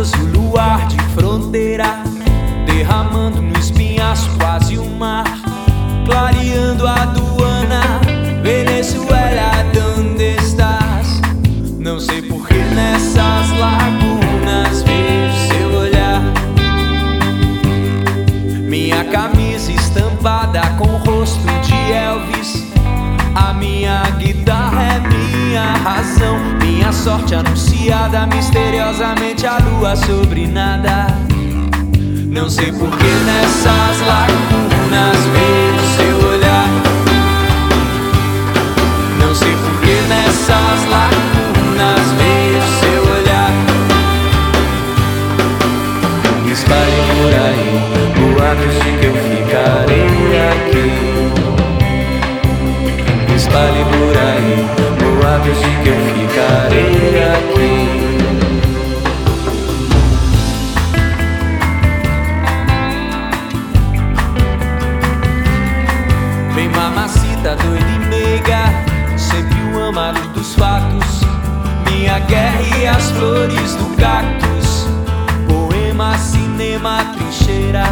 O luar de fronteira, derramando no espinhaço quase o um mar, clareando a aduana. Minha razão, minha sorte anunciada misteriosamente a lua sobre nada. Não sei por que nessas lagunas vejo seu olhar. Não sei por que nessas lagunas vejo seu olhar. Espalhe por aí boatos de que eu ficarei aqui. Espalhe por aí boatos de que eu ficarei aqui. Vem mamacita doida e meiga, sempre o amado dos fatos. Minha guerra e as flores do cactus, poema, cinema, trincheira.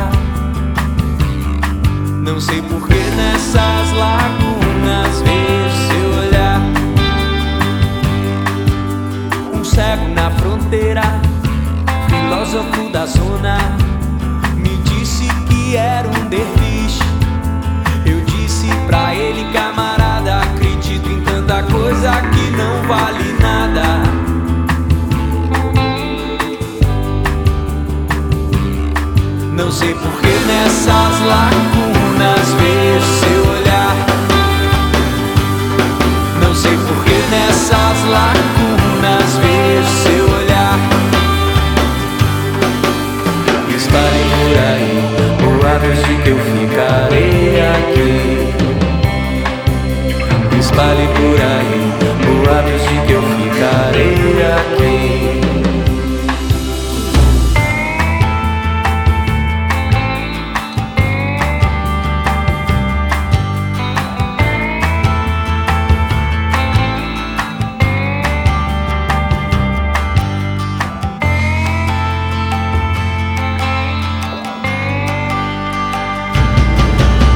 Não sei por que nessas lagunas filósofo da zona, me disse que era um derviche. Eu disse pra ele, camarada, acredito em tanta coisa que não vale nada. Não sei por que nessas lagunas vejo Espalhe por aí boatos de que eu ficarei aqui.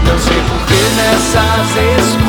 Não sei por nessas